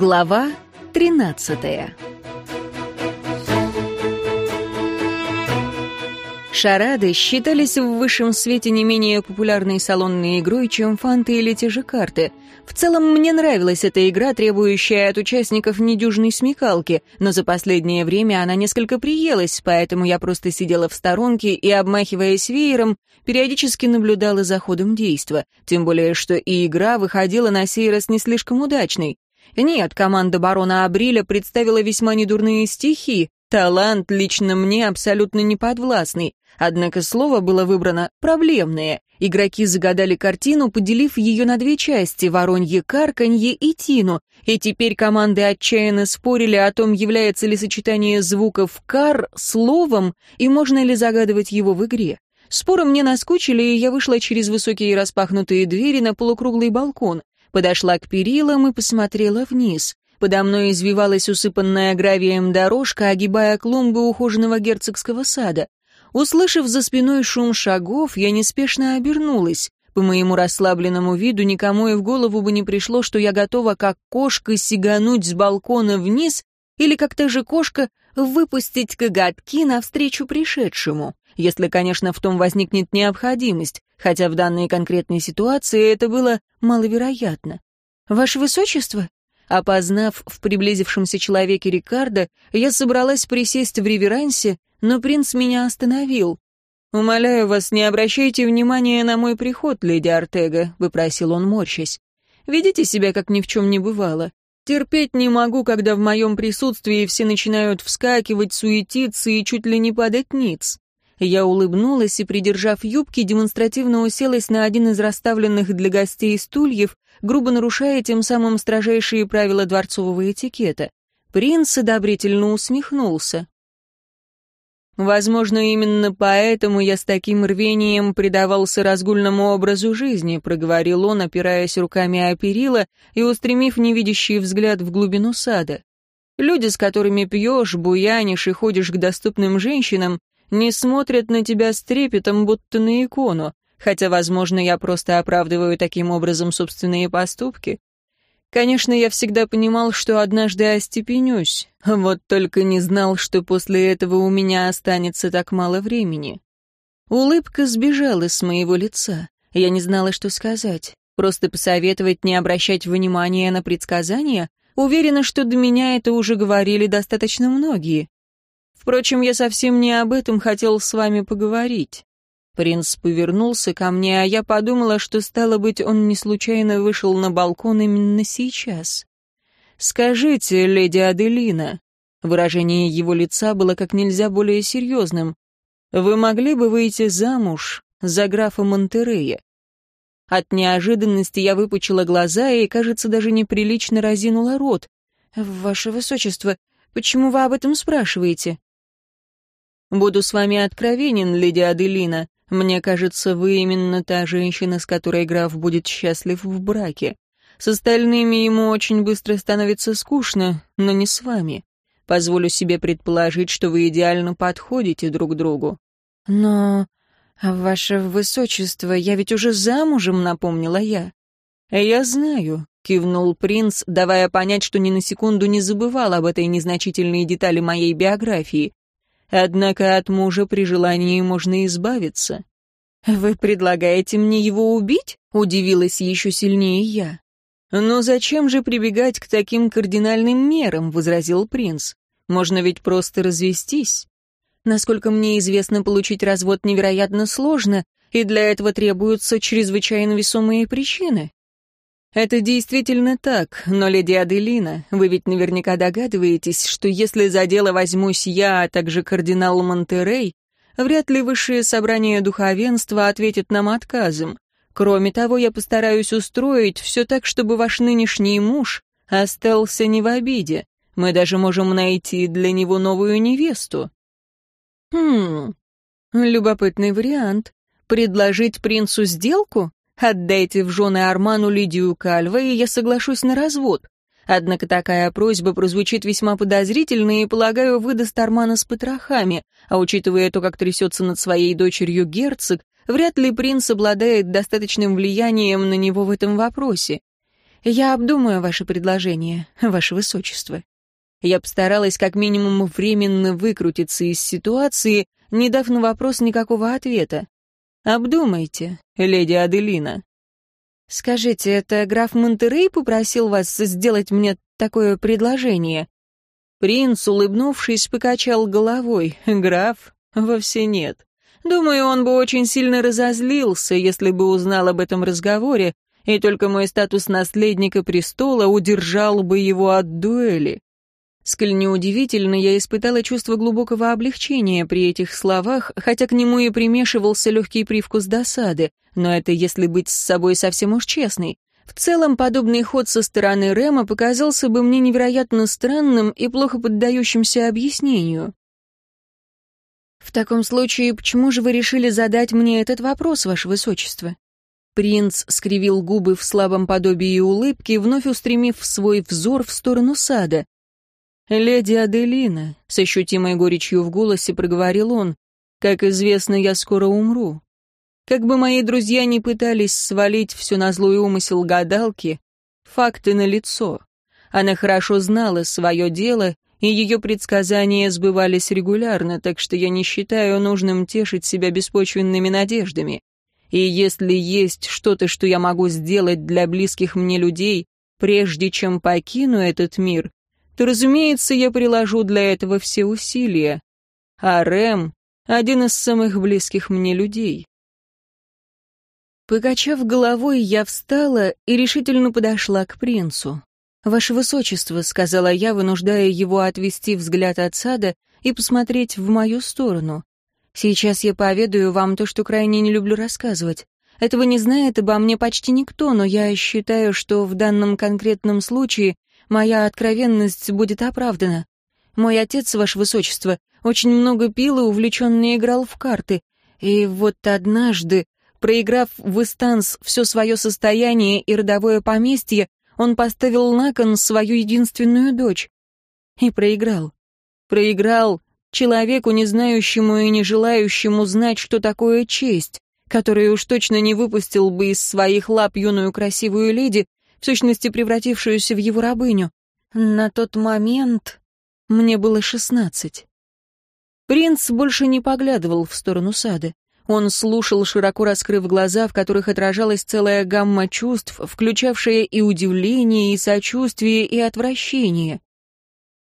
Глава 13 Шарады считались в высшем свете не менее популярной салонной игрой, чем фанты или те же карты. В целом, мне нравилась эта игра, требующая от участников недюжной смекалки, но за последнее время она несколько приелась, поэтому я просто сидела в сторонке и, обмахиваясь веером, периодически наблюдала за ходом действа, тем более, что и игра выходила на сей раз не слишком удачной. Нет, команда барона Абриля представила весьма недурные стихи, талант лично мне абсолютно не подвластный, однако слово было выбрано «проблемное». Игроки загадали картину, поделив ее на две части — воронье карканье и тину, и теперь команды отчаянно спорили о том, является ли сочетание звуков «кар» словом и можно ли загадывать его в игре. Споры мне наскучили, и я вышла через высокие распахнутые двери на полукруглый балкон. Подошла к перилам и посмотрела вниз. Подо мной извивалась усыпанная гравием дорожка, огибая клумбы ухоженного герцогского сада. Услышав за спиной шум шагов, я неспешно обернулась. По моему расслабленному виду никому и в голову бы не пришло, что я готова, как кошка, сигануть с балкона вниз или как та же кошка выпустить коготки навстречу пришедшему, если, конечно, в том возникнет необходимость хотя в данной конкретной ситуации это было маловероятно. «Ваше Высочество?» Опознав в приблизившемся человеке Рикардо, я собралась присесть в реверансе, но принц меня остановил. «Умоляю вас, не обращайте внимания на мой приход, леди Артега», — выпросил он, морщась. «Ведите себя, как ни в чем не бывало. Терпеть не могу, когда в моем присутствии все начинают вскакивать, суетиться и чуть ли не падать ниц. Я улыбнулась и, придержав юбки, демонстративно уселась на один из расставленных для гостей стульев, грубо нарушая тем самым строжайшие правила дворцового этикета. Принц одобрительно усмехнулся. «Возможно, именно поэтому я с таким рвением предавался разгульному образу жизни», проговорил он, опираясь руками о перила и устремив невидящий взгляд в глубину сада. «Люди, с которыми пьешь, буянишь и ходишь к доступным женщинам, не смотрят на тебя с трепетом, будто на икону, хотя, возможно, я просто оправдываю таким образом собственные поступки. Конечно, я всегда понимал, что однажды остепенюсь, вот только не знал, что после этого у меня останется так мало времени. Улыбка сбежала с моего лица. Я не знала, что сказать. Просто посоветовать не обращать внимания на предсказания? Уверена, что до меня это уже говорили достаточно многие. Впрочем, я совсем не об этом хотел с вами поговорить. Принц повернулся ко мне, а я подумала, что, стало быть, он не случайно вышел на балкон именно сейчас. «Скажите, леди Аделина...» Выражение его лица было как нельзя более серьезным. «Вы могли бы выйти замуж за графа Монтерея?» От неожиданности я выпучила глаза и, кажется, даже неприлично разинула рот. «Ваше высочество, почему вы об этом спрашиваете?» Буду с вами откровенен, леди Аделина. Мне кажется, вы именно та женщина, с которой граф будет счастлив в браке. С остальными ему очень быстро становится скучно, но не с вами. Позволю себе предположить, что вы идеально подходите друг другу. Но, ваше высочество, я ведь уже замужем, напомнила я. Я знаю, кивнул принц, давая понять, что ни на секунду не забывал об этой незначительной детали моей биографии. Однако от мужа при желании можно избавиться. «Вы предлагаете мне его убить?» — удивилась еще сильнее я. «Но зачем же прибегать к таким кардинальным мерам?» — возразил принц. «Можно ведь просто развестись. Насколько мне известно, получить развод невероятно сложно, и для этого требуются чрезвычайно весомые причины. «Это действительно так, но, леди Аделина, вы ведь наверняка догадываетесь, что если за дело возьмусь я, а также кардинал Монтерей, вряд ли высшее собрание духовенства ответит нам отказом. Кроме того, я постараюсь устроить все так, чтобы ваш нынешний муж остался не в обиде. Мы даже можем найти для него новую невесту». «Хм, любопытный вариант. Предложить принцу сделку?» Отдайте в жены Арману Лидию Кальва, и я соглашусь на развод. Однако такая просьба прозвучит весьма подозрительно и, полагаю, выдаст Армана с потрохами, а учитывая то, как трясется над своей дочерью герцог, вряд ли принц обладает достаточным влиянием на него в этом вопросе. Я обдумаю ваше предложение, ваше высочество. Я постаралась как минимум временно выкрутиться из ситуации, не дав на вопрос никакого ответа. «Обдумайте, леди Аделина». «Скажите, это граф Монтерей попросил вас сделать мне такое предложение?» Принц, улыбнувшись, покачал головой. «Граф? Вовсе нет. Думаю, он бы очень сильно разозлился, если бы узнал об этом разговоре, и только мой статус наследника престола удержал бы его от дуэли. Сколь неудивительно, я испытала чувство глубокого облегчения при этих словах, хотя к нему и примешивался легкий привкус досады, но это если быть с собой совсем уж честной. В целом, подобный ход со стороны Рема показался бы мне невероятно странным и плохо поддающимся объяснению. «В таком случае, почему же вы решили задать мне этот вопрос, ваше высочество?» Принц скривил губы в слабом подобии улыбки, вновь устремив свой взор в сторону сада. «Леди Аделина», — с ощутимой горечью в голосе проговорил он, — «как известно, я скоро умру. Как бы мои друзья ни пытались свалить все на злой умысел гадалки, факты налицо. Она хорошо знала свое дело, и ее предсказания сбывались регулярно, так что я не считаю нужным тешить себя беспочвенными надеждами. И если есть что-то, что я могу сделать для близких мне людей, прежде чем покину этот мир, то, разумеется, я приложу для этого все усилия. А Рэм — один из самых близких мне людей. Покачав головой, я встала и решительно подошла к принцу. «Ваше высочество», — сказала я, вынуждая его отвести взгляд от сада и посмотреть в мою сторону. «Сейчас я поведаю вам то, что крайне не люблю рассказывать. Этого не знает обо мне почти никто, но я считаю, что в данном конкретном случае моя откровенность будет оправдана. Мой отец, ваше высочество, очень много пил и увлеченно играл в карты. И вот однажды, проиграв в Истанс все свое состояние и родовое поместье, он поставил на кон свою единственную дочь. И проиграл. Проиграл человеку, не знающему и не желающему знать, что такое честь, который уж точно не выпустил бы из своих лап юную красивую леди, в сущности превратившуюся в его рабыню. На тот момент мне было шестнадцать. Принц больше не поглядывал в сторону сада. Он слушал, широко раскрыв глаза, в которых отражалась целая гамма чувств, включавшая и удивление, и сочувствие, и отвращение.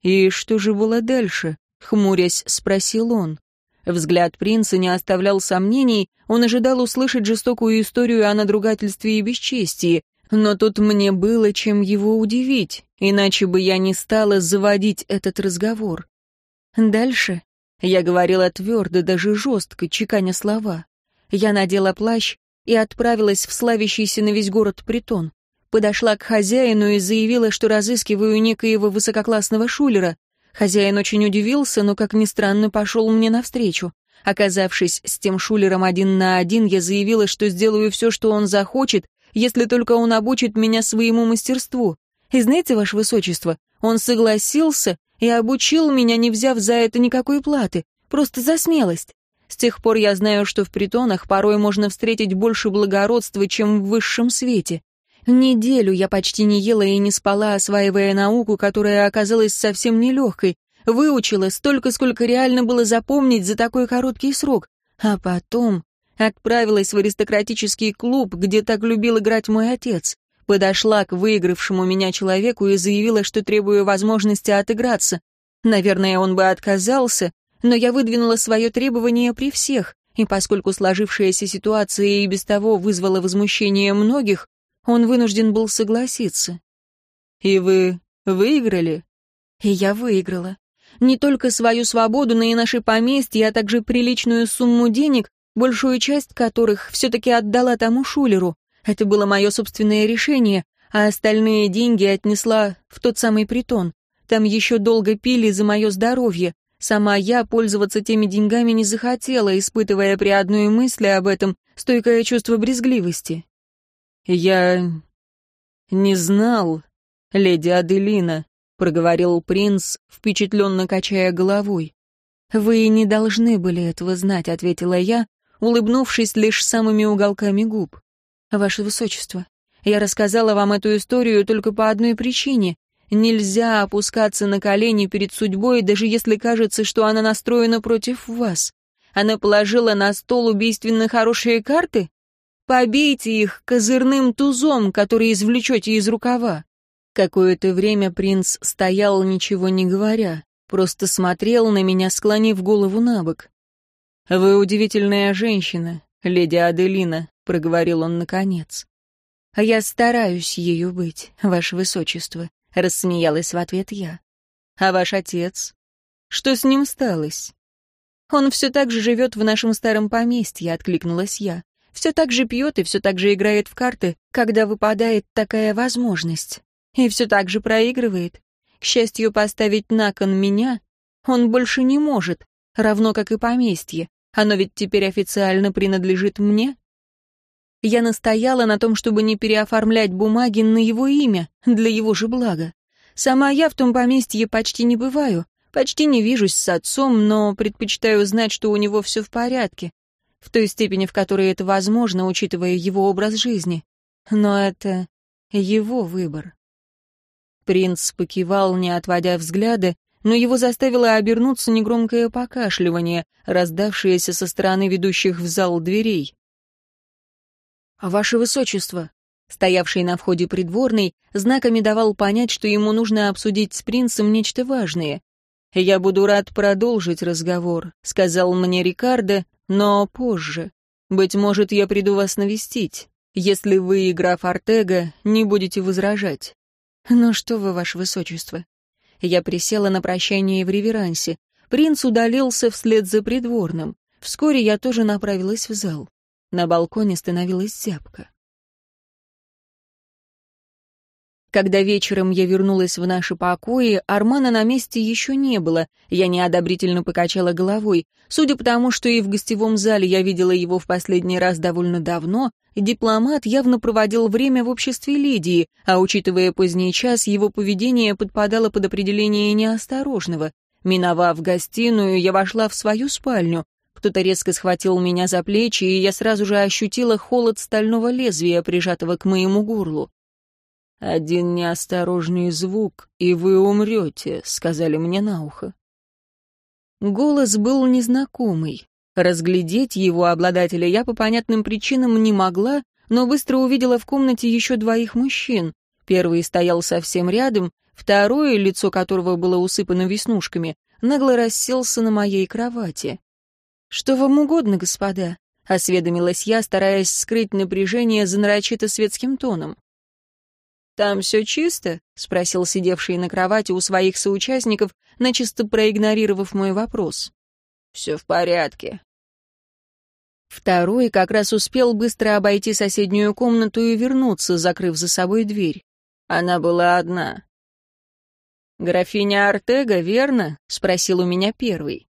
«И что же было дальше?» — хмурясь, спросил он. Взгляд принца не оставлял сомнений, он ожидал услышать жестокую историю о надругательстве и бесчестии, но тут мне было чем его удивить, иначе бы я не стала заводить этот разговор. Дальше я говорила твердо, даже жестко, чеканя слова. Я надела плащ и отправилась в славящийся на весь город притон. Подошла к хозяину и заявила, что разыскиваю некоего высококлассного шулера. Хозяин очень удивился, но, как ни странно, пошел мне навстречу. Оказавшись с тем шулером один на один, я заявила, что сделаю все, что он захочет, если только он обучит меня своему мастерству. И знаете, ваше высочество, он согласился и обучил меня, не взяв за это никакой платы, просто за смелость. С тех пор я знаю, что в притонах порой можно встретить больше благородства, чем в высшем свете. Неделю я почти не ела и не спала, осваивая науку, которая оказалась совсем нелегкой. Выучила столько, сколько реально было запомнить за такой короткий срок. А потом отправилась в аристократический клуб, где так любил играть мой отец. Подошла к выигравшему меня человеку и заявила, что требую возможности отыграться. Наверное, он бы отказался, но я выдвинула свое требование при всех, и поскольку сложившаяся ситуация и без того вызвала возмущение многих, он вынужден был согласиться. «И вы выиграли?» «И я выиграла. Не только свою свободу, но и наши поместья, а также приличную сумму денег, большую часть которых все-таки отдала тому шулеру. Это было мое собственное решение, а остальные деньги отнесла в тот самый притон. Там еще долго пили за мое здоровье. Сама я пользоваться теми деньгами не захотела, испытывая при одной мысли об этом стойкое чувство брезгливости. «Я не знал, леди Аделина», — проговорил принц, впечатленно качая головой. «Вы не должны были этого знать», — ответила я, улыбнувшись лишь самыми уголками губ. «Ваше Высочество, Я рассказала вам эту историю только по одной причине. Нельзя опускаться на колени перед судьбой, даже если кажется, что она настроена против вас. Она положила на стол убийственно хорошие карты? Побейте их козырным тузом, который извлечете из рукава. Какое-то время принц стоял, ничего не говоря, просто смотрел на меня, склонив голову на бок. «Вы удивительная женщина, леди Аделина», — проговорил он наконец. «А я стараюсь ею быть, ваше высочество», — рассмеялась в ответ я. «А ваш отец? Что с ним сталось?» «Он все так же живет в нашем старом поместье», — откликнулась я. «Все так же пьет и все так же играет в карты, когда выпадает такая возможность. И все так же проигрывает. К счастью, поставить на кон меня он больше не может, равно как и поместье. Оно ведь теперь официально принадлежит мне. Я настояла на том, чтобы не переоформлять бумаги на его имя, для его же блага. Сама я в том поместье почти не бываю, почти не вижусь с отцом, но предпочитаю знать, что у него все в порядке, в той степени, в которой это возможно, учитывая его образ жизни. Но это его выбор. Принц покивал, не отводя взгляда, но его заставило обернуться негромкое покашливание, раздавшееся со стороны ведущих в зал дверей. «Ваше Высочество!» Стоявший на входе придворный знаками давал понять, что ему нужно обсудить с принцем нечто важное. «Я буду рад продолжить разговор», — сказал мне Рикардо, — «но позже. Быть может, я приду вас навестить, если вы и граф Артега не будете возражать». «Ну что вы, ваше Высочество, я присела на прощание в реверансе. Принц удалился вслед за придворным. Вскоре я тоже направилась в зал. На балконе становилась зябко. Когда вечером я вернулась в наши покои, Армана на месте еще не было. Я неодобрительно покачала головой. Судя по тому, что и в гостевом зале я видела его в последний раз довольно давно, дипломат явно проводил время в обществе Лидии, а учитывая поздний час, его поведение подпадало под определение неосторожного. Миновав гостиную, я вошла в свою спальню. Кто-то резко схватил меня за плечи, и я сразу же ощутила холод стального лезвия, прижатого к моему горлу. «Один неосторожный звук, и вы умрете», — сказали мне на ухо. Голос был незнакомый. Разглядеть его обладателя я по понятным причинам не могла, но быстро увидела в комнате еще двоих мужчин. Первый стоял совсем рядом, второе, лицо которого было усыпано веснушками, нагло расселся на моей кровати. «Что вам угодно, господа?» — осведомилась я, стараясь скрыть напряжение за нарочито светским тоном. «Там все чисто?» — спросил сидевший на кровати у своих соучастников, начисто проигнорировав мой вопрос. «Все в порядке». Второй как раз успел быстро обойти соседнюю комнату и вернуться, закрыв за собой дверь. Она была одна. «Графиня Артега, верно?» — спросил у меня первый.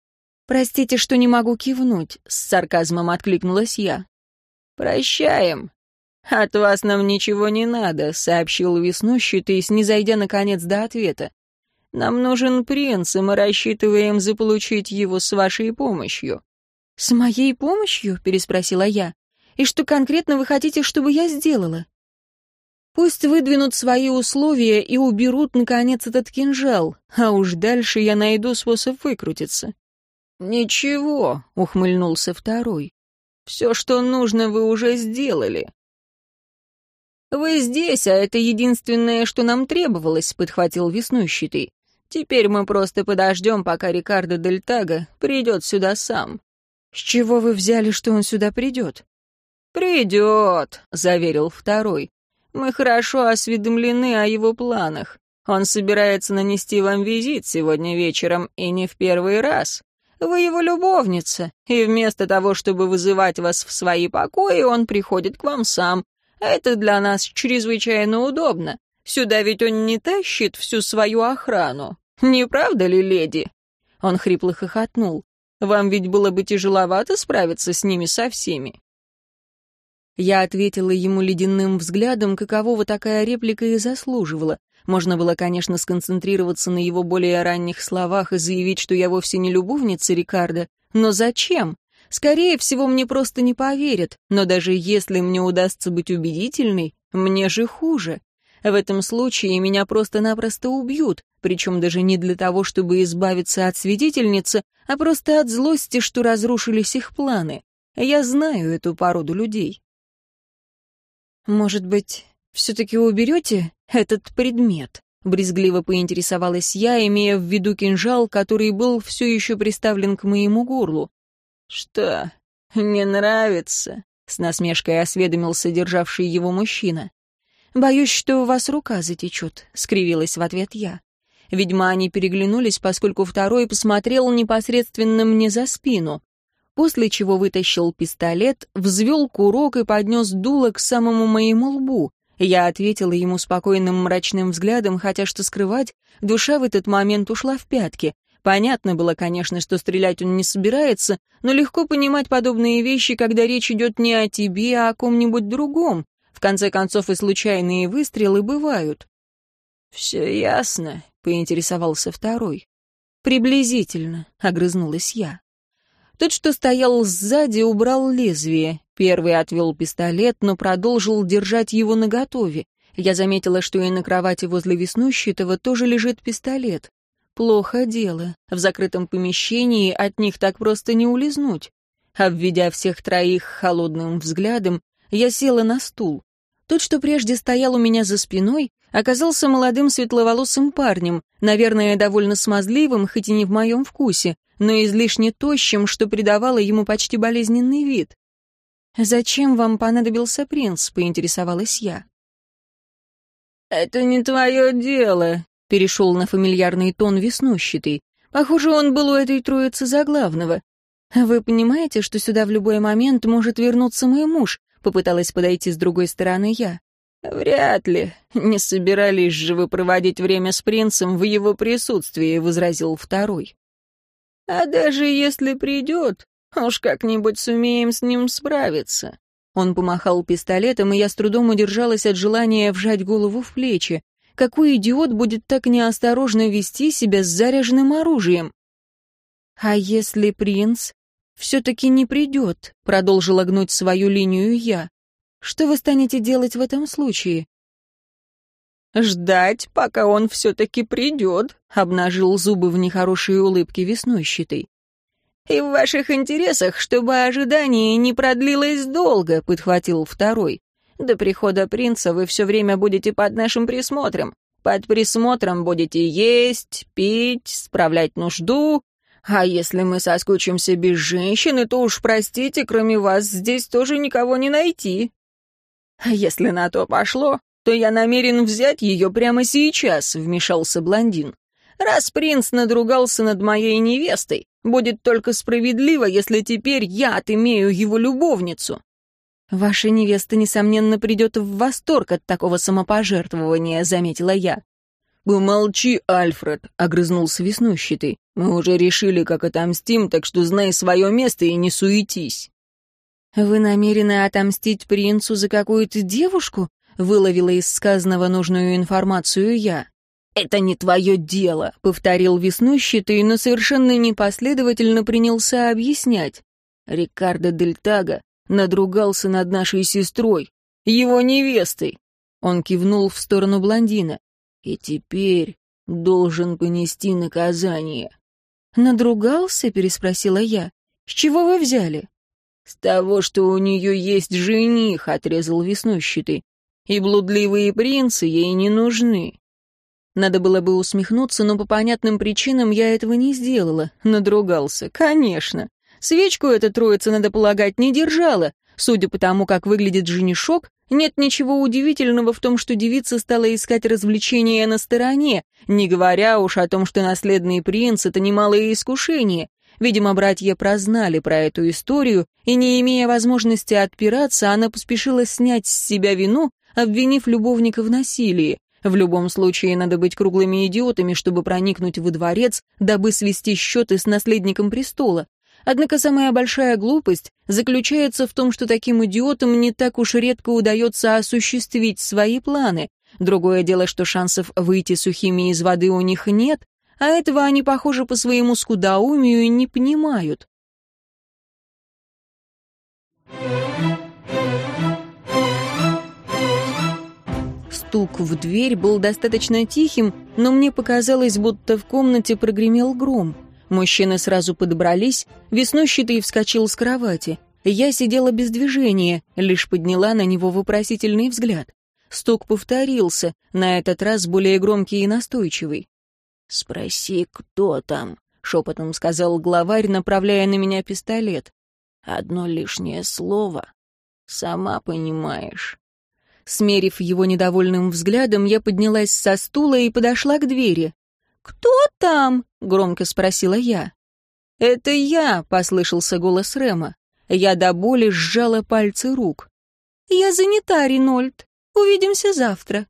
«Простите, что не могу кивнуть», — с сарказмом откликнулась я. «Прощаем», «От вас нам ничего не надо», — сообщил веснущатый, снизойдя наконец до ответа. «Нам нужен принц, и мы рассчитываем заполучить его с вашей помощью». «С моей помощью?» — переспросила я. «И что конкретно вы хотите, чтобы я сделала?» «Пусть выдвинут свои условия и уберут, наконец, этот кинжал, а уж дальше я найду способ выкрутиться». «Ничего», — ухмыльнулся второй. «Все, что нужно, вы уже сделали. «Вы здесь, а это единственное, что нам требовалось», — подхватил веснущатый. «Теперь мы просто подождем, пока Рикардо Дель Таго придет сюда сам». «С чего вы взяли, что он сюда придет?» «Придет», — заверил второй. «Мы хорошо осведомлены о его планах. Он собирается нанести вам визит сегодня вечером, и не в первый раз. Вы его любовница, и вместо того, чтобы вызывать вас в свои покои, он приходит к вам сам, это для нас чрезвычайно удобно. Сюда ведь он не тащит всю свою охрану. Не правда ли, леди?» Он хрипло хохотнул. «Вам ведь было бы тяжеловато справиться с ними со всеми». Я ответила ему ледяным взглядом, какового такая реплика и заслуживала. Можно было, конечно, сконцентрироваться на его более ранних словах и заявить, что я вовсе не любовница Рикардо. Но зачем? Скорее всего, мне просто не поверят, но даже если мне удастся быть убедительной, Мне же хуже. В этом случае меня просто-напросто убьют, причем даже не для того, чтобы избавиться от свидетельницы, а просто от злости, что разрушились их планы. Я знаю эту породу людей. «Может быть, все-таки уберете этот предмет?» — брезгливо поинтересовалась я, имея в виду кинжал, который был все еще приставлен к моему горлу. «Что, не нравится?» — с насмешкой осведомился державший его мужчина. «Боюсь, что у вас рука затечет», — скривилась в ответ я. Видимо, они переглянулись, поскольку второй посмотрел непосредственно мне за спину, после чего вытащил пистолет, взвел курок и поднес дуло к самому моему лбу. Я ответила ему спокойным мрачным взглядом, хотя что скрывать, душа в этот момент ушла в пятки. Понятно было, конечно, что стрелять он не собирается, но легко понимать подобные вещи, когда речь идет не о тебе, а о ком-нибудь другом. В конце концов, и случайные выстрелы бывают. «Все ясно», — поинтересовался второй. «Приблизительно», — огрызнулась я. Тот, что стоял сзади, убрал лезвие. Первый отвел пистолет, но продолжил держать его наготове. Я заметила, что и на кровати возле веснущего тоже лежит пистолет. Плохо дело. В закрытом помещении от них так просто не улизнуть. Обведя всех троих холодным взглядом, я села на стул. Тот, что прежде стоял у меня за спиной, оказался молодым светловолосым парнем, наверное, довольно смазливым, хоть и не в моем вкусе, но излишне тощим, что придавало ему почти болезненный вид. «Зачем вам понадобился принц?» — поинтересовалась я. «Это не твое дело», — перешел на фамильярный тон веснущатый. Похоже, он был у этой троицы за главного. «Вы понимаете, что сюда в любой момент может вернуться мой муж?» — попыталась подойти с другой стороны я. «Вряд ли. Не собирались же вы проводить время с принцем в его присутствии», — возразил второй. «А даже если придет, уж как-нибудь сумеем с ним справиться». Он помахал пистолетом, и я с трудом удержалась от желания вжать голову в плечи. Какой идиот будет так неосторожно вести себя с заряженным оружием? «А если принц все-таки не придет?» — продолжила гнуть свою линию я. Что вы станете делать в этом случае?» «Ждать, пока он все-таки придет», — обнажил зубы в нехорошей улыбке веснущатый. «И в ваших интересах, чтобы ожидание не продлилось долго», — подхватил второй. «До прихода принца вы все время будете под нашим присмотром. Под присмотром будете есть, пить, справлять нужду. А если мы соскучимся без женщины, то уж простите, кроме вас здесь тоже никого не найти». «Если на то пошло, то я намерен взять ее прямо сейчас», — вмешался блондин. «Раз принц надругался над моей невестой, будет только справедливо, если теперь я отымею его любовницу». «Ваша невеста, несомненно, придет в восторг от такого самопожертвования», — заметила я. «Помолчи, Альфред», — огрызнулся веснущатый. «Мы уже решили, как отомстим, так что знай свое место и не суетись». «Вы намерены отомстить принцу за какую-то девушку?» — выловила из сказанного нужную информацию я. «Это не твое дело», — повторил веснущатый, но совершенно непоследовательно принялся объяснять. Рикардо Дель Таго надругался над нашей сестрой, его невестой. Он кивнул в сторону блондина. «И теперь должен понести наказание». «Надругался?» — переспросила я. «С чего вы взяли?» «С того, что у нее есть жених», — отрезал веснущатый. «И блудливые принцы ей не нужны». Надо было бы усмехнуться, но по понятным причинам я этого не сделала. Надругался. Конечно. Свечку эта троица, надо полагать, не держала. Судя по тому, как выглядит женишок, нет ничего удивительного в том, что девица стала искать развлечения на стороне, не говоря уж о том, что наследный принц — это немалое искушение. Видимо, братья прознали про эту историю, и, не имея возможности отпираться, она поспешила снять с себя вину, обвинив любовника в насилии. В любом случае, надо быть круглыми идиотами, чтобы проникнуть во дворец, дабы свести счеты с наследником престола. Однако самая большая глупость заключается в том, что таким идиотам не так уж редко удается осуществить свои планы. Другое дело, что шансов выйти сухими из воды у них нет, а этого они, похоже, по своему скудоумию не понимают. Стук в дверь был достаточно тихим, но мне показалось, будто в комнате прогремел гром. Мужчины сразу подобрались, веснущатый вскочил с кровати. Я сидела без движения, лишь подняла на него вопросительный взгляд. Стук повторился, на этот раз более громкий и настойчивый. «Спроси, кто там?» — шепотом сказал главарь, направляя на меня пистолет. «Одно лишнее слово. Сама понимаешь». Смерив его недовольным взглядом, я поднялась со стула и подошла к двери. «Кто там?» — громко спросила я. «Это я», — послышался голос Рема. Я до боли сжала пальцы рук. «Я занята, Ринольд. Увидимся завтра».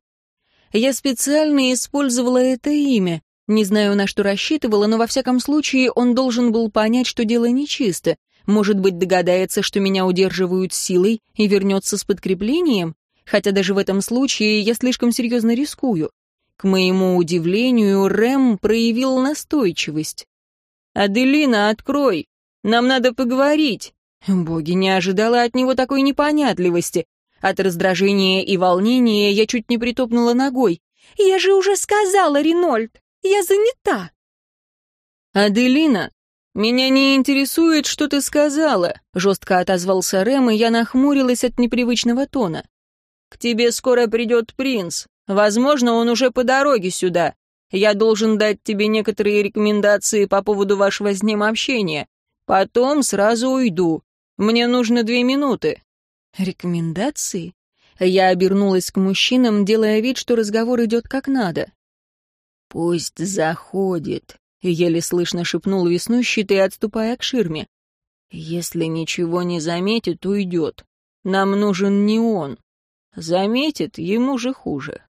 Я специально использовала это имя. Не знаю, на что рассчитывала, но во всяком случае он должен был понять, что дело нечисто. Может быть, догадается, что меня удерживают силой и вернется с подкреплением? Хотя даже в этом случае я слишком серьезно рискую. К моему удивлению, Рэм проявил настойчивость. «Аделина, открой! Нам надо поговорить!» Боги, не ожидала от него такой непонятливости. От раздражения и волнения я чуть не притопнула ногой. «Я же уже сказала, Ринольд, я занята!» «Аделина, меня не интересует, что ты сказала», — жестко отозвался Рэм, и я нахмурилась от непривычного тона. «К тебе скоро придет принц. Возможно, он уже по дороге сюда. Я должен дать тебе некоторые рекомендации по поводу вашего с ним общения. Потом сразу уйду. Мне нужно две минуты». «Рекомендации?» Я обернулась к мужчинам, делая вид, что разговор идет как надо. «Пусть заходит», — еле слышно шепнул веснущатый, отступая к ширме. «Если ничего не заметит, уйдет. Нам нужен не он. Заметит, ему же хуже».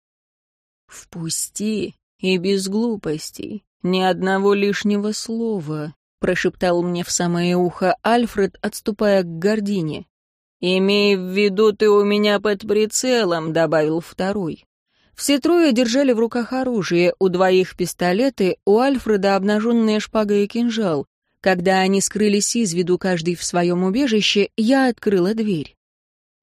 «Впусти, и без глупостей, ни одного лишнего слова», — прошептал мне в самое ухо Альфред, отступая к гордине. «Имей в виду, ты у меня под прицелом», — добавил второй. Все трое держали в руках оружие, у двоих пистолеты, у Альфреда обнаженная шпага и кинжал. Когда они скрылись из виду каждый в своем убежище, я открыла дверь.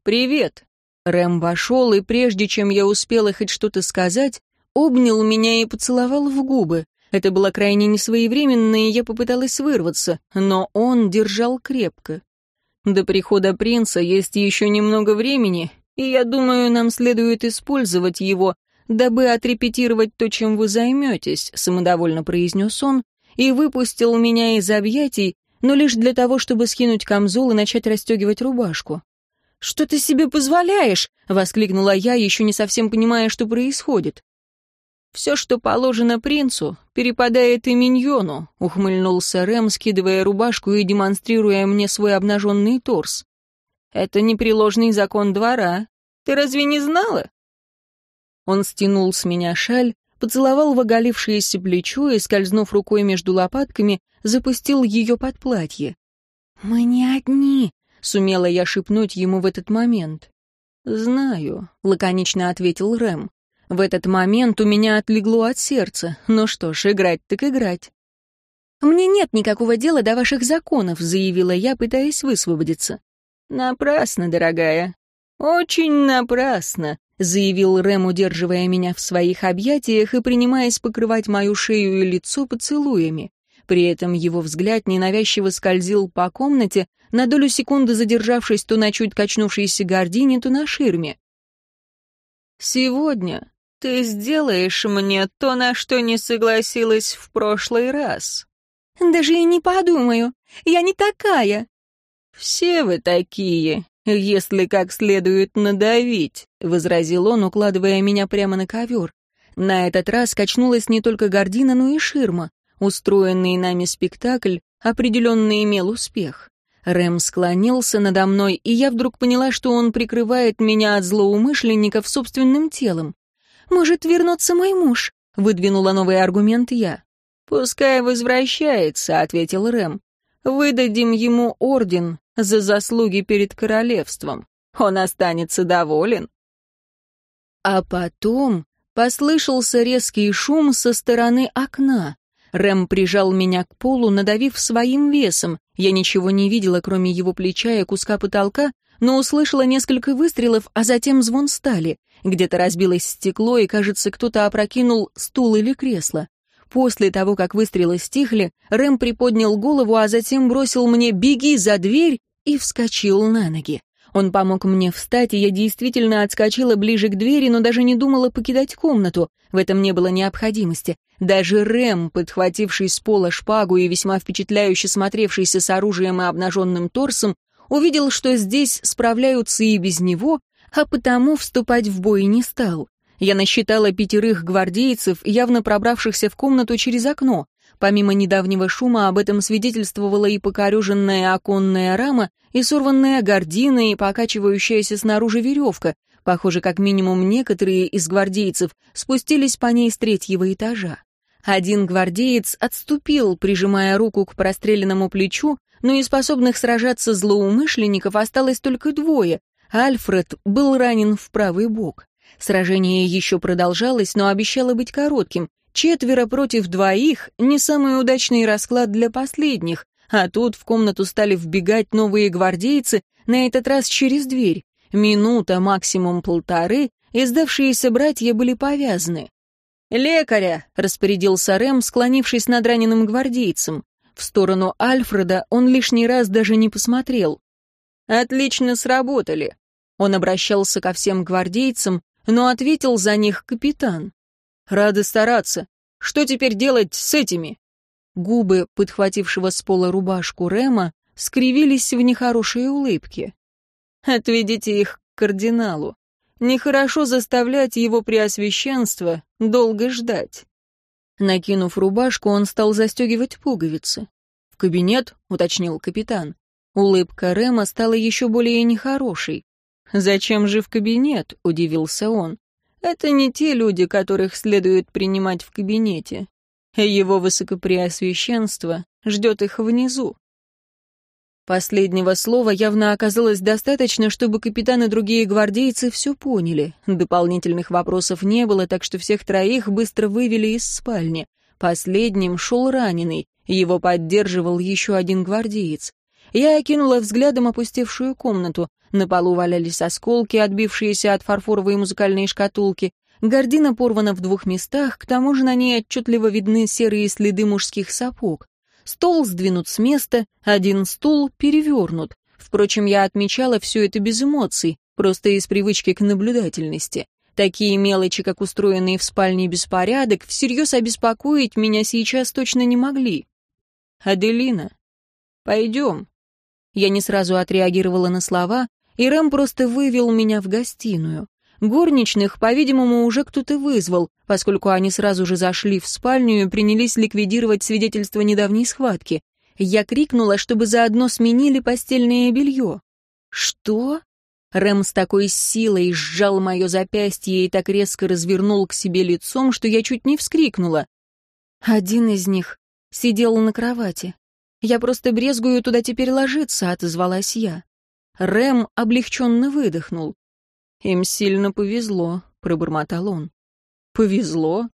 «Привет!» Рэм вошел, и прежде чем я успела хоть что-то сказать, обнял меня и поцеловал в губы. Это было крайне несвоевременно, и я попыталась вырваться, но он держал крепко. До прихода принца есть еще немного времени, и я думаю, нам следует использовать его, дабы отрепетировать то, чем вы займетесь», — самодовольно произнес он, и выпустил меня из объятий, но лишь для того, чтобы скинуть камзол и начать расстегивать рубашку. «Что ты себе позволяешь?» — воскликнула я, еще не совсем понимая, что происходит. «Все, что положено принцу, перепадает и миньону», — ухмыльнулся Рэм, скидывая рубашку и демонстрируя мне свой обнаженный торс. «Это непреложный закон двора. Ты разве не знала?» Он стянул с меня шаль, поцеловал в оголившееся плечо и, скользнув рукой между лопатками, запустил ее под платье. «Мы не одни», — сумела я шепнуть ему в этот момент. «Знаю», — лаконично ответил Рэм. В этот момент у меня отлегло от сердца. Ну что ж, играть так играть. «Мне нет никакого дела до ваших законов», — заявила я, пытаясь высвободиться. «Напрасно, дорогая. Очень напрасно», — заявил Рэм, удерживая меня в своих объятиях и принимаясь покрывать мою шею и лицо поцелуями. При этом его взгляд ненавязчиво скользил по комнате, на долю секунды задержавшись то на чуть качнувшейся гордине, то на ширме. «Сегодня ты сделаешь мне то, на что не согласилась в прошлый раз». «Даже и не подумаю. Я не такая». «Все вы такие, если как следует надавить», — возразил он, укладывая меня прямо на ковер. На этот раз качнулась не только гордина, но и ширма. Устроенный нами спектакль определенно имел успех. Рэм склонился надо мной, и я вдруг поняла, что он прикрывает меня от злоумышленников собственным телом. «Может вернуться мой муж?» — выдвинула новый аргумент я. «Пускай возвращается», — ответил Рэм. «Выдадим ему орден за заслуги перед королевством. Он останется доволен». А потом послышался резкий шум со стороны окна. Рэм прижал меня к полу, надавив своим весом. Я ничего не видела, кроме его плеча и куска потолка, но услышала несколько выстрелов, а затем звон стали. Где-то разбилось стекло, и, кажется, кто-то опрокинул стул или кресло. После того, как выстрелы стихли, Рэм приподнял голову, а затем бросил мне «беги за дверь» и вскочил на ноги. Он помог мне встать, и я действительно отскочила ближе к двери, но даже не думала покидать комнату. В этом не было необходимости. Даже Рэм, подхвативший с пола шпагу и весьма впечатляюще смотревшийся с оружием и обнаженным торсом, увидел, что здесь справляются и без него, а потому вступать в бой не стал. Я насчитала пятерых гвардейцев, явно пробравшихся в комнату через окно. Помимо недавнего шума об этом свидетельствовала и покореженная оконная рама, и сорванная гордина, и покачивающаяся снаружи веревка. Похоже, как минимум некоторые из гвардейцев спустились по ней с третьего этажа. Один гвардеец отступил, прижимая руку к простреленному плечу, но и способных сражаться злоумышленников осталось только двое. Альфред был ранен в правый бок. Сражение еще продолжалось, но обещало быть коротким. Четверо против двоих — не самый удачный расклад для последних, а тут в комнату стали вбегать новые гвардейцы, на этот раз через дверь. Минута, максимум полторы, и сдавшиеся братья были повязаны. «Лекаря!» — распорядился Рэм, склонившись над раненым гвардейцем. В сторону Альфреда он лишний раз даже не посмотрел. «Отлично сработали!» Он обращался ко всем гвардейцам, но ответил за них капитан. «Рады стараться. Что теперь делать с этими?» Губы, подхватившего с пола рубашку Рема, скривились в нехорошие улыбки. «Отведите их к кардиналу. Нехорошо заставлять его преосвященство долго ждать». Накинув рубашку, он стал застегивать пуговицы. «В кабинет?» — уточнил капитан. Улыбка Рема стала еще более нехорошей. «Зачем же в кабинет?» — удивился он. «Это не те люди, которых следует принимать в кабинете. Его высокопреосвященство ждет их внизу». Последнего слова явно оказалось достаточно, чтобы капитан и другие гвардейцы все поняли. Дополнительных вопросов не было, так что всех троих быстро вывели из спальни. Последним шел раненый, его поддерживал еще один гвардеец. Я окинула взглядом опустевшую комнату. На полу валялись осколки, отбившиеся от фарфоровой музыкальной шкатулки. Гордина порвана в двух местах, к тому же на ней отчетливо видны серые следы мужских сапог. Стол сдвинут с места, один стул перевернут. Впрочем, я отмечала все это без эмоций, просто из привычки к наблюдательности. Такие мелочи, как устроенный в спальне беспорядок, всерьез обеспокоить меня сейчас точно не могли. «Аделина, пойдем». Я не сразу отреагировала на слова, и Рэм просто вывел меня в гостиную. Горничных, по-видимому, уже кто-то вызвал, поскольку они сразу же зашли в спальню и принялись ликвидировать свидетельство недавней схватки. Я крикнула, чтобы заодно сменили постельное белье. «Что?» Рэм с такой силой сжал мое запястье и так резко развернул к себе лицом, что я чуть не вскрикнула. Один из них сидел на кровати. «Я просто брезгую туда теперь ложиться», — отозвалась я. Рэм облегченно выдохнул. «Им сильно повезло», — пробормотал он. «Повезло?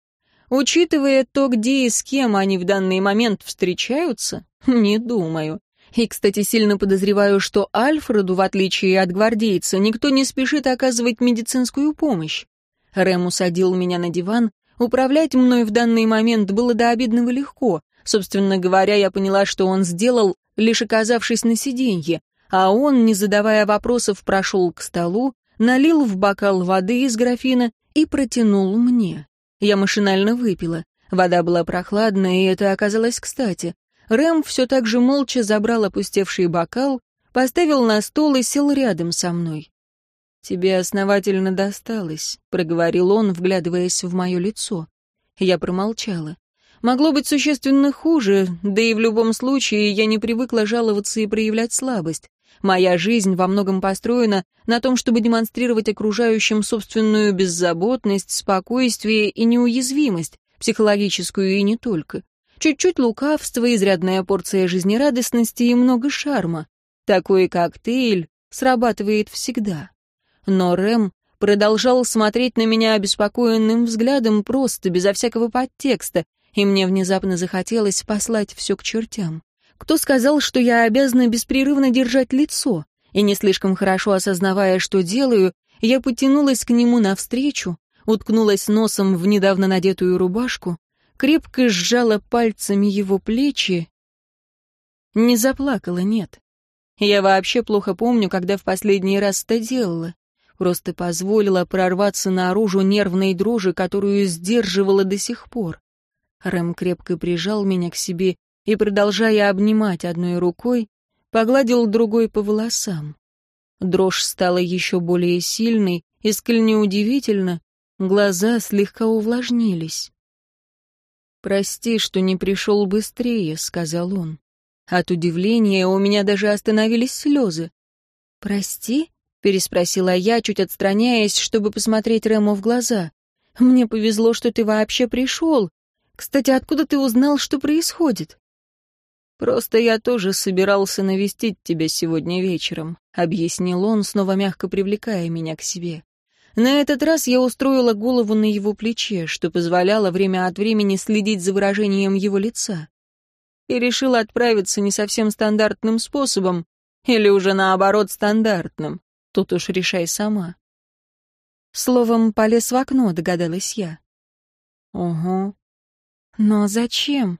Учитывая то, где и с кем они в данный момент встречаются, не думаю. И, кстати, сильно подозреваю, что Альфреду, в отличие от гвардейца, никто не спешит оказывать медицинскую помощь. Рэм усадил меня на диван. Управлять мной в данный момент было до обидного легко. Собственно говоря, я поняла, что он сделал, лишь оказавшись на сиденье, а он, не задавая вопросов, прошел к столу, налил в бокал воды из графина и протянул мне. Я машинально выпила. Вода была прохладная, и это оказалось кстати. Рэм все так же молча забрал опустевший бокал, поставил на стол и сел рядом со мной. «Тебе основательно досталось», — проговорил он, вглядываясь в мое лицо. Я промолчала. Могло быть существенно хуже, да и в любом случае я не привыкла жаловаться и проявлять слабость. Моя жизнь во многом построена на том, чтобы демонстрировать окружающим собственную беззаботность, спокойствие и неуязвимость, психологическую и не только. Чуть-чуть лукавства, изрядная порция жизнерадостности и много шарма. Такой коктейль срабатывает всегда. Но Рэм продолжал смотреть на меня обеспокоенным взглядом просто, безо всякого подтекста, и мне внезапно захотелось послать все к чертям. Кто сказал, что я обязана беспрерывно держать лицо? И не слишком хорошо осознавая, что делаю, я потянулась к нему навстречу, уткнулась носом в недавно надетую рубашку, крепко сжала пальцами его плечи. Не заплакала, нет. Я вообще плохо помню, когда в последний раз это делала. Просто позволила прорваться наружу нервной дрожи, которую сдерживала до сих пор. Рэм крепко прижал меня к себе и, продолжая обнимать одной рукой, погладил другой по волосам. Дрожь стала еще более сильной, и, сколь неудивительно, глаза слегка увлажнились. «Прости, что не пришел быстрее», — сказал он. От удивления у меня даже остановились слезы. «Прости?» — переспросила я, чуть отстраняясь, чтобы посмотреть Рэму в глаза. «Мне повезло, что ты вообще пришел. Кстати, откуда ты узнал, что происходит?» «Просто я тоже собирался навестить тебя сегодня вечером», — объяснил он, снова мягко привлекая меня к себе. На этот раз я устроила голову на его плече, что позволяло время от времени следить за выражением его лица. И решила отправиться не совсем стандартным способом, или уже наоборот стандартным. Тут уж решай сама. Словом, полез в окно, догадалась я. Ого. Но зачем?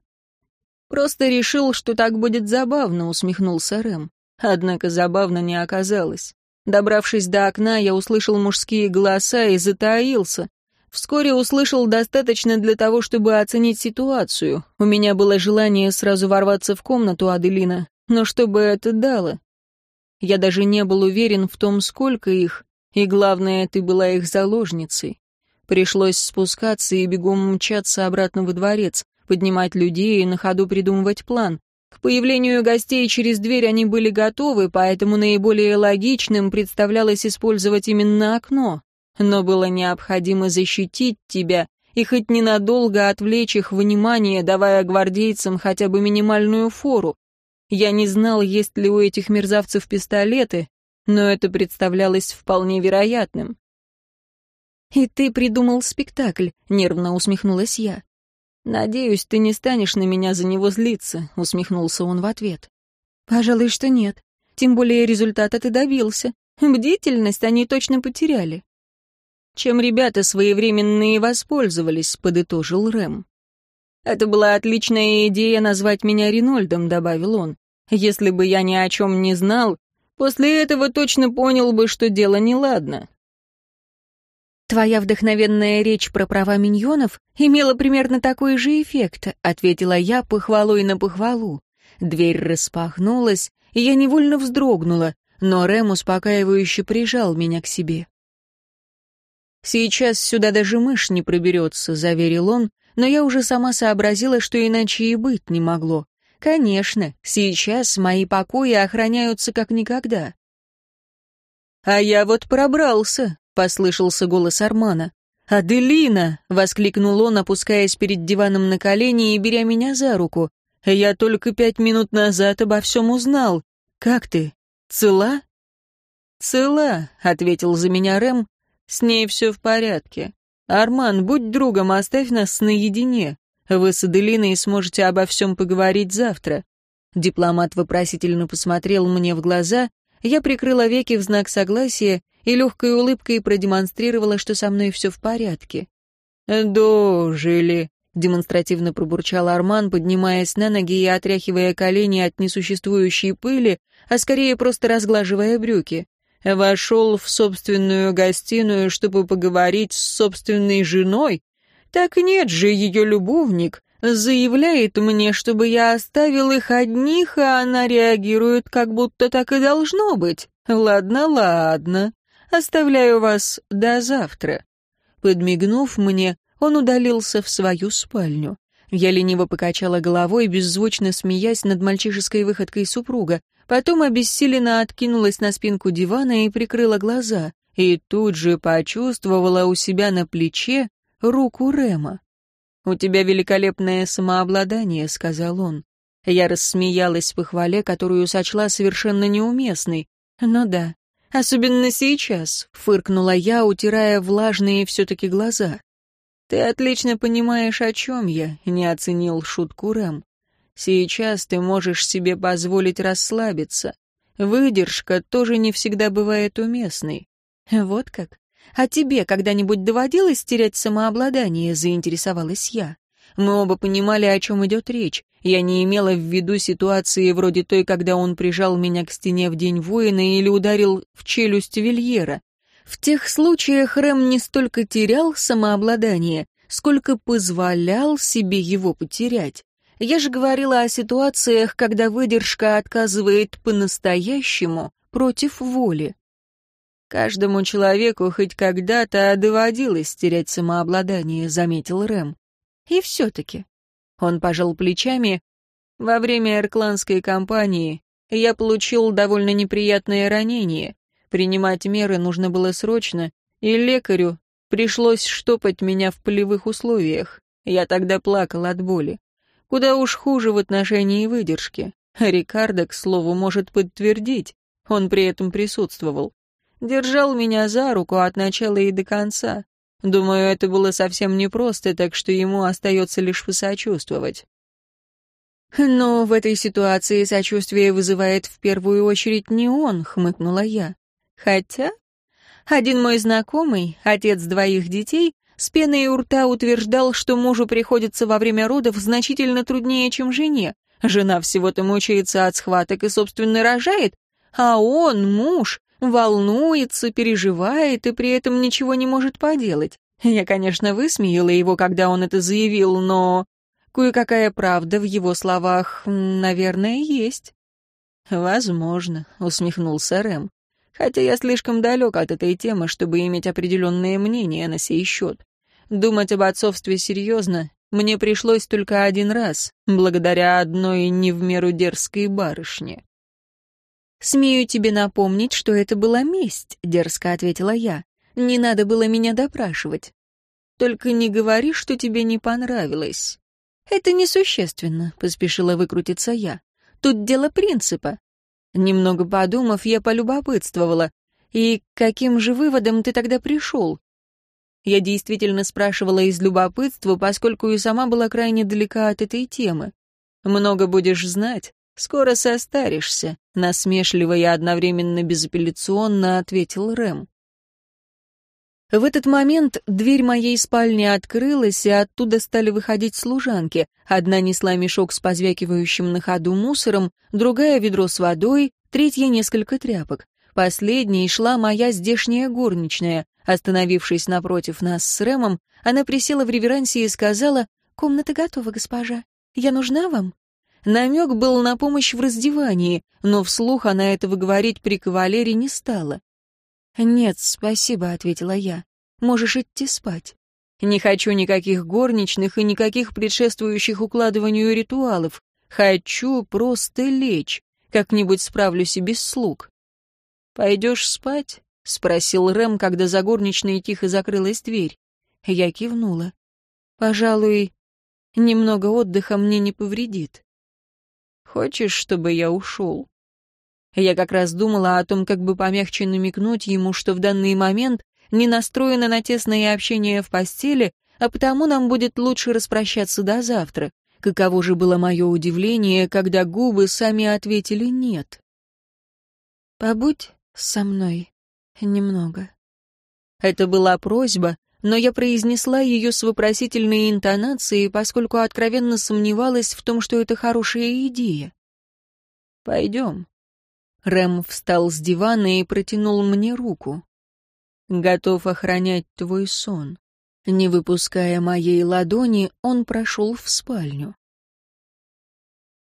«Просто решил, что так будет забавно», — усмехнулся Рэм. Однако забавно не оказалось. Добравшись до окна, я услышал мужские голоса и затаился. Вскоре услышал достаточно для того, чтобы оценить ситуацию. У меня было желание сразу ворваться в комнату Аделина, но что бы это дало? Я даже не был уверен в том, сколько их, и главное, ты была их заложницей. Пришлось спускаться и бегом мчаться обратно во дворец поднимать людей и на ходу придумывать план. К появлению гостей через дверь они были готовы, поэтому наиболее логичным представлялось использовать именно окно. Но было необходимо защитить тебя и хоть ненадолго отвлечь их внимание, давая гвардейцам хотя бы минимальную фору. Я не знал, есть ли у этих мерзавцев пистолеты, но это представлялось вполне вероятным. «И ты придумал спектакль», — нервно усмехнулась я. «Надеюсь, ты не станешь на меня за него злиться», — усмехнулся он в ответ. «Пожалуй, что нет. Тем более результата ты добился. Бдительность они точно потеряли». «Чем ребята своевременные воспользовались», — подытожил Рэм. «Это была отличная идея назвать меня Ринольдом», — добавил он. «Если бы я ни о чем не знал, после этого точно понял бы, что дело неладно. «Твоя вдохновенная речь про права миньонов имела примерно такой же эффект», ответила я похвалой на похвалу. Дверь распахнулась, и я невольно вздрогнула, но Рэм успокаивающе прижал меня к себе. «Сейчас сюда даже мышь не проберется», — заверил он, но я уже сама сообразила, что иначе и быть не могло. Конечно, сейчас мои покои охраняются как никогда. «А я вот пробрался», — послышался голос Армана. «Аделина!» — воскликнул он, опускаясь перед диваном на колени и беря меня за руку. «Я только пять минут назад обо всем узнал. Как ты? Цела?» «Цела», — ответил за меня Рэм. «С ней все в порядке. Арман, будь другом, оставь нас наедине. Вы с Аделиной сможете обо всем поговорить завтра». Дипломат вопросительно посмотрел мне в глаза, я прикрыла веки в знак согласия и легкой улыбкой продемонстрировала, что со мной все в порядке. «Дожили», — демонстративно пробурчал Арман, поднимаясь на ноги и отряхивая колени от несуществующей пыли, а скорее просто разглаживая брюки. Вошел в собственную гостиную, чтобы поговорить с собственной женой. Так нет же, ее любовник заявляет мне, чтобы я оставил их одних, а она реагирует, как будто так и должно быть. Ладно, ладно. Оставляю вас до завтра. Подмигнув мне, он удалился в свою спальню. Я лениво покачала головой, беззвучно смеясь над мальчишеской выходкой супруга. Потом обессиленно откинулась на спинку дивана и прикрыла глаза. И тут же почувствовала у себя на плече руку Рема. «У тебя великолепное самообладание», — сказал он. Я рассмеялась похвале, которую сочла совершенно неуместной. «Ну да, особенно сейчас», — фыркнула я, утирая влажные все-таки глаза. «Ты отлично понимаешь, о чем я», — не оценил шутку Рэм. «Сейчас ты можешь себе позволить расслабиться. Выдержка тоже не всегда бывает уместной. Вот как? А тебе когда-нибудь доводилось терять самообладание, заинтересовалась я. Мы оба понимали, о чем идет речь. Я не имела в виду ситуации вроде той, когда он прижал меня к стене в день воина или ударил в челюсть Вильера. В тех случаях Рэм не столько терял самообладание, сколько позволял себе его потерять. Я же говорила о ситуациях, когда выдержка отказывает по-настоящему против воли. Каждому человеку хоть когда-то доводилось терять самообладание, заметил Рэм. И все-таки. Он пожал плечами. Во время иркландской кампании я получил довольно неприятное ранение. Принимать меры нужно было срочно, и лекарю пришлось штопать меня в полевых условиях. Я тогда плакал от боли. Куда уж хуже в отношении выдержки. Рикардо, к слову, может подтвердить. Он при этом присутствовал. Держал меня за руку от начала и до конца. Думаю, это было совсем непросто, так что ему остается лишь посочувствовать. «Но в этой ситуации сочувствие вызывает в первую очередь не он», — хмыкнула я. «Хотя...» Один мой знакомый, отец двоих детей, с пеной у рта утверждал, что мужу приходится во время родов значительно труднее, чем жене. Жена всего-то мучается от схваток и, собственно, рожает, а он, муж, волнуется, переживает и при этом ничего не может поделать. Я, конечно, высмеяла его, когда он это заявил, но кое-какая правда в его словах, наверное, есть. «Возможно», — усмехнулся Рэм. «Хотя я слишком далек от этой темы, чтобы иметь определенное мнение на сей счет. Думать об отцовстве серьезно мне пришлось только один раз, благодаря одной не в меру дерзкой барышне». «Смею тебе напомнить, что это была месть», — дерзко ответила я. «Не надо было меня допрашивать». «Только не говори, что тебе не понравилось». «Это несущественно», — поспешила выкрутиться я. «Тут дело принципа». Немного подумав, я полюбопытствовала. «И каким же выводом ты тогда пришел?» Я действительно спрашивала из любопытства, поскольку и сама была крайне далека от этой темы. «Много будешь знать, скоро состаришься», — насмешливо и одновременно безапелляционно ответил Рэм. В этот момент дверь моей спальни открылась, и оттуда стали выходить служанки. Одна несла мешок с позвякивающим на ходу мусором, другая — ведро с водой, третья — несколько тряпок. Последней шла моя здешняя горничная. Остановившись напротив нас с Рэмом, она присела в реверансе и сказала, «Комната готова, госпожа. Я нужна вам?» Намек был на помощь в раздевании, но вслух она этого говорить при кавалере не стала. «Нет, спасибо», — ответила я. «Можешь идти спать». «Не хочу никаких горничных и никаких предшествующих укладыванию ритуалов. Хочу просто лечь. Как-нибудь справлюсь и без слуг». «Пойдешь спать?» — спросил Рэм, когда за горничной тихо закрылась дверь. Я кивнула. «Пожалуй, немного отдыха мне не повредит». Хочешь, чтобы я ушел?» Я как раз думала о том, как бы помягче намекнуть ему, что в данный момент не настроена на тесное общение в постели, а потому нам будет лучше распрощаться до завтра. Каково же было мое удивление, когда губы сами ответили «нет». «Побудь со мной немного». Это была просьба, но я произнесла ее с вопросительной интонацией, поскольку откровенно сомневалась в том, что это хорошая идея. «Пойдем». Рэм встал с дивана и протянул мне руку. «Готов охранять твой сон». Не выпуская моей ладони, он прошел в спальню.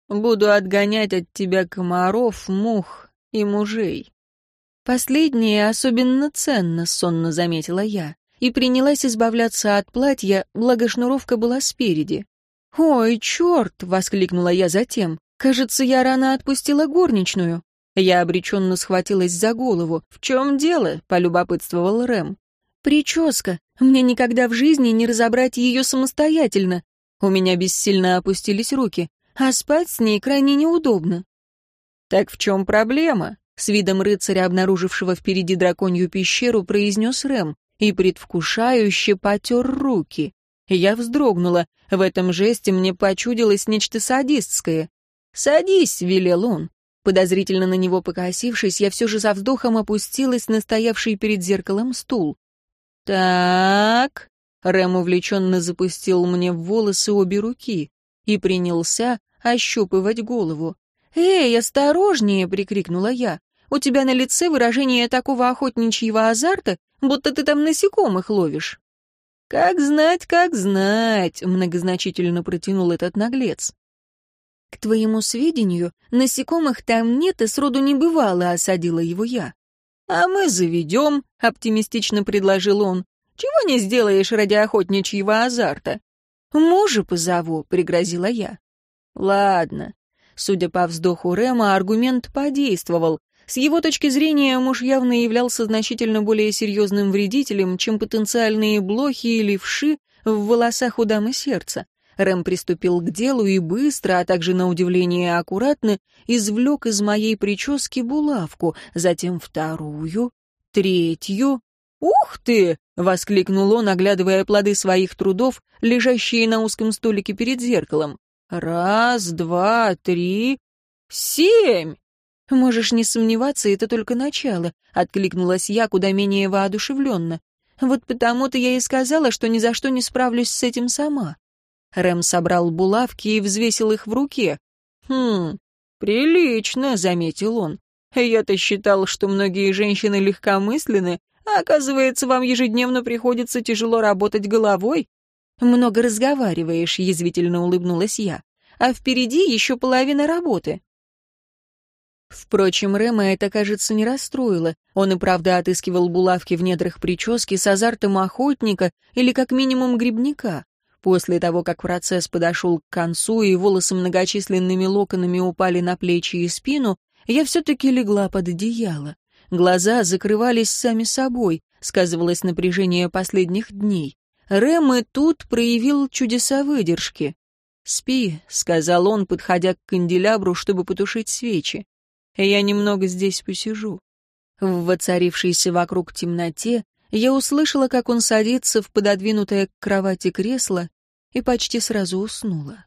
«Буду отгонять от тебя комаров, мух и мужей». «Последнее особенно ценно», — сонно заметила я и принялась избавляться от платья, благо шнуровка была спереди. «Ой, черт!» — воскликнула я затем. «Кажется, я рано отпустила горничную». Я обреченно схватилась за голову. «В чем дело?» — полюбопытствовал Рэм. «Прическа. Мне никогда в жизни не разобрать ее самостоятельно. У меня бессильно опустились руки, а спать с ней крайне неудобно». «Так в чем проблема?» — с видом рыцаря, обнаружившего впереди драконью пещеру, произнес Рэм и предвкушающе потер руки. Я вздрогнула. В этом жесте мне почудилось нечто садистское. «Садись», — велел он. Подозрительно на него покосившись, я все же со вздохом опустилась на стоявший перед зеркалом стул. «Так...» — Рэм увлеченно запустил мне в волосы обе руки и принялся ощупывать голову. «Эй, осторожнее!» — прикрикнула я. «У тебя на лице выражение такого охотничьего азарта, будто ты там насекомых ловишь». «Как знать, как знать!» — многозначительно протянул этот наглец. «К твоему сведению, насекомых там нет и сроду не бывало», — осадила его я. «А мы заведем», — оптимистично предложил он. «Чего не сделаешь ради охотничьего азарта?» «Мужа позову», — пригрозила я. «Ладно». Судя по вздоху Рема, аргумент подействовал. С его точки зрения, муж явно являлся значительно более серьезным вредителем, чем потенциальные блохи или вши в волосах у дамы сердца. Рэм приступил к делу и быстро, а также на удивление аккуратно, извлек из моей прически булавку, затем вторую, третью. «Ух ты!» — воскликнул он, оглядывая плоды своих трудов, лежащие на узком столике перед зеркалом. «Раз, два, три, семь!» «Можешь не сомневаться, это только начало», — откликнулась я куда менее воодушевленно. «Вот потому-то я и сказала, что ни за что не справлюсь с этим сама». Рэм собрал булавки и взвесил их в руке. «Хм, прилично», — заметил он. «Я-то считал, что многие женщины легкомысленны, а оказывается, вам ежедневно приходится тяжело работать головой». «Много разговариваешь», — язвительно улыбнулась я. «А впереди еще половина работы». Впрочем, Рэма это, кажется, не расстроило. Он и правда отыскивал булавки в недрах прически с азартом охотника или как минимум грибника. После того, как процесс подошел к концу и волосы многочисленными локонами упали на плечи и спину, я все-таки легла под одеяло. Глаза закрывались сами собой, сказывалось напряжение последних дней. Рэм и тут проявил чудеса выдержки. «Спи», — сказал он, подходя к канделябру, чтобы потушить свечи. Я немного здесь посижу». В воцарившейся вокруг темноте я услышала, как он садится в пододвинутое к кровати кресло и почти сразу уснула.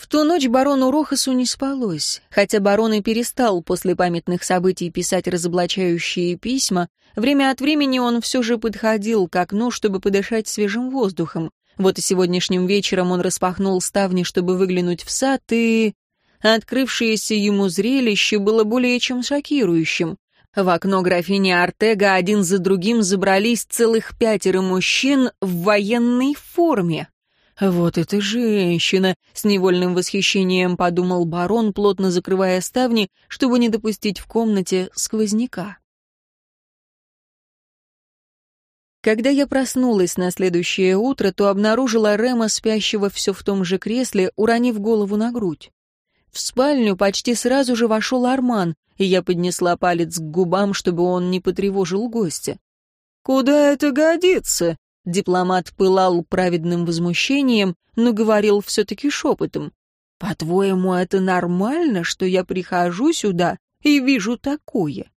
В ту ночь барону Рохасу не спалось. Хотя барон и перестал после памятных событий писать разоблачающие письма, время от времени он все же подходил к окну, чтобы подышать свежим воздухом. Вот и сегодняшним вечером он распахнул ставни, чтобы выглянуть в сад, и... Открывшееся ему зрелище было более чем шокирующим. В окно графини Артега один за другим забрались целых пятеро мужчин в военной форме. «Вот эта женщина!» — с невольным восхищением подумал барон, плотно закрывая ставни, чтобы не допустить в комнате сквозняка. Когда я проснулась на следующее утро, то обнаружила Рема, спящего все в том же кресле, уронив голову на грудь. В спальню почти сразу же вошел Арман, и я поднесла палец к губам, чтобы он не потревожил гостя. «Куда это годится?» Дипломат пылал праведным возмущением, но говорил все-таки шепотом. «По-твоему, это нормально, что я прихожу сюда и вижу такое?»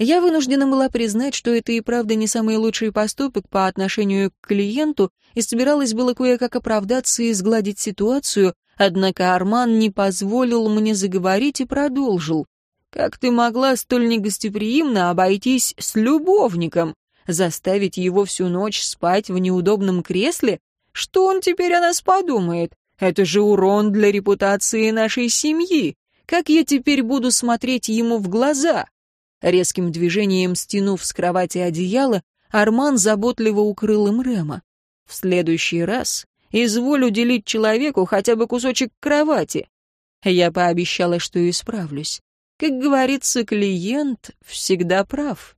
Я вынуждена была признать, что это и правда не самый лучший поступок по отношению к клиенту, и собиралась было кое-как оправдаться и сгладить ситуацию, Однако Арман не позволил мне заговорить и продолжил. «Как ты могла столь негостеприимно обойтись с любовником? Заставить его всю ночь спать в неудобном кресле? Что он теперь о нас подумает? Это же урон для репутации нашей семьи. Как я теперь буду смотреть ему в глаза?» Резким движением стянув с кровати одеяло, Арман заботливо укрыл им Рема. «В следующий раз Изволь уделить человеку хотя бы кусочек кровати. Я пообещала, что исправлюсь. Как говорится, клиент всегда прав.